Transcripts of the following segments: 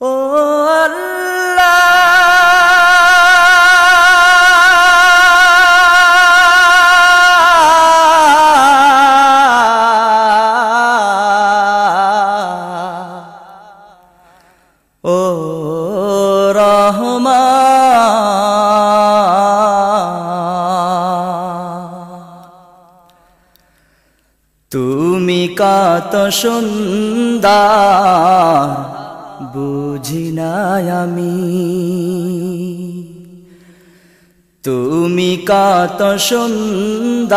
ও ও রহমা তুমি কাত সুন্দর। বুঝি আমি। তুমি কাত সুন্দর,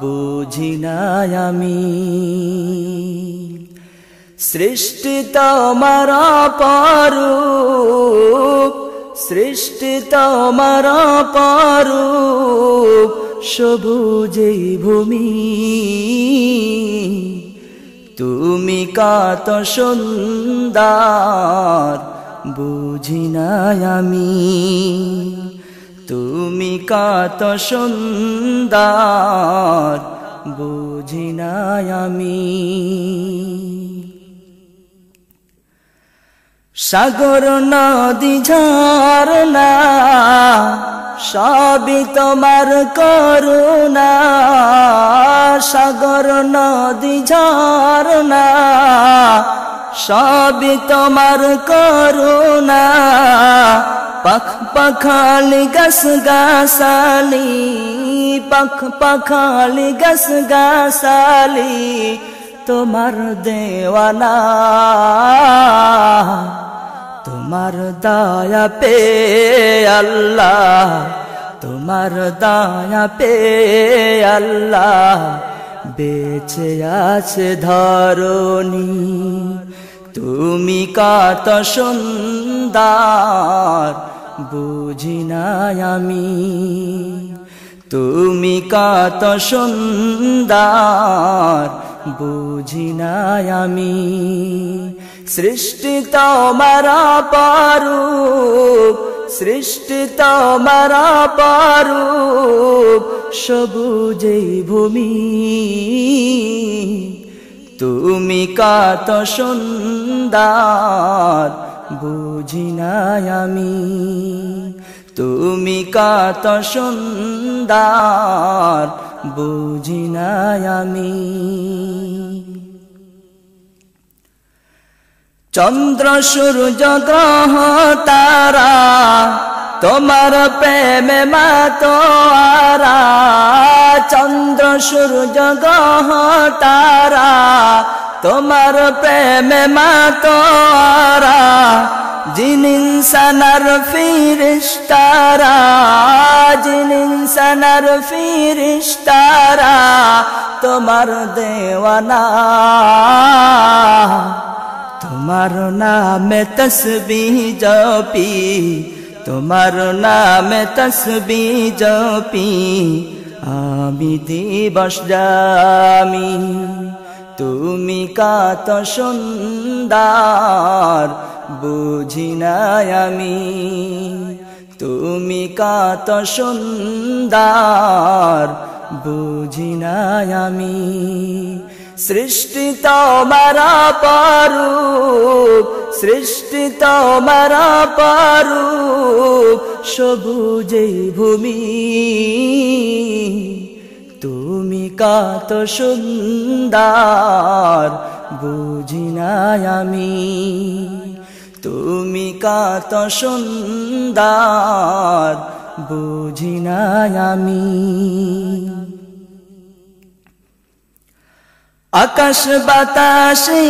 বুঝি আমি। সৃষ্টি তোমার পারু সৃষ্টি তোমার পারু সবুজে ভূমি। তুমি কাত সুন্দর বুঝি আমি। তুমি কাত সুন্দর বুঝি আমি। সাগর নদী ঝরনা সবই তোমার করুণা, সাগর, নদী ঝরনা সবই তোমার করুণা, পখ পখালি গস গাসালি পখ পখালি গস গাসালি তোমার দেওয়ানা। তোমার দায়া পে আল্লাহ, তোমার দায়া পে আল্লাহ, বেঁচে আছে ধরণী। তুমি কাত সুন্দর, বুঝি আমি। তুমি কাত সুন্দর, বুঝি আমি। সৃষ্টি তোমারা পারু সৃষ্টি তোমারা পারু সবুজে ভূমি। তুমি কাত সুন্দর, বুঝি আমি। তুমি কাত সুন্দর, বুঝি আমি। চন্দ্র সূর্য গ্রহ তারা, তোমার প্রেমে মাতোয়ারা চন্দ্র সূর্য গ্রহ তারা, তোমার প্রেমে মাতোয়ারা জিনিসানার ফিরিস্তারা জিনিসানার ফিরিস্তারা তোমার দেওয়ানা। তোমার নামে তসবি জপি, তোমার নামে তসবি জপি, আমি দিবস জামি। তুমি কাত সুন্দর, বুঝি আমি। তুমি কাত সুন্দর, বুঝি আমি। সৃষ্টি তোমারা পারু সৃষ্টি তোমারা পারু সবুজে ভূমি। তুমি কাত সুন্দর, বুঝি আমি। তুমি কাত সুন্দর, বুঝি আমি। আকাশ বাতাসে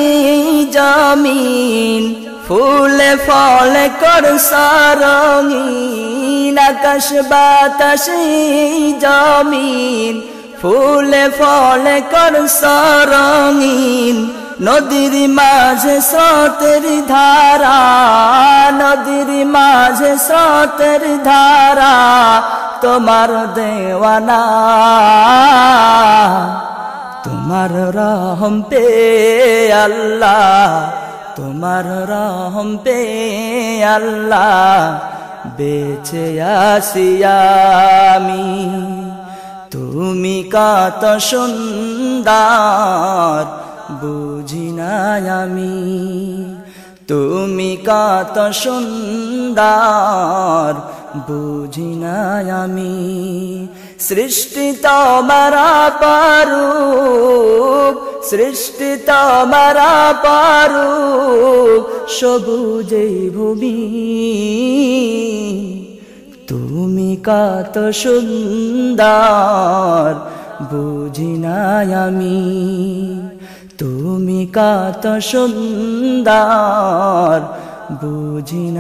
জমিন, ফুলে ফলে কর সারঙিন আকাশ বাতাসে জমিন, ফুলে ফলে কর সারঙিন নদীর মাঝে স্রোতের ধারা, নদীর মাঝে স্রোতের ধারা, তোমার দেওয়ানা। তোমার রহম পে আল্লাহ, তোমার রহম পে আল্লাহ বেছে আসিয়ামি তুমি কাত সুন্দর, বুঝি আমি। তুমি কত সুন্দর, বুঝি আমি। সৃষ্টি তোমারা পারু সৃষ্টি তোমারা পারু সবুজে ভূমি। তুমি কত সুন্দর, বুঝি আমি। তুমি কত সুন্দর, বুঝি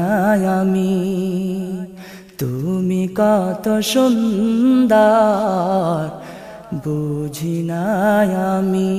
আমি। কত সুন্দর বুঝি আমি।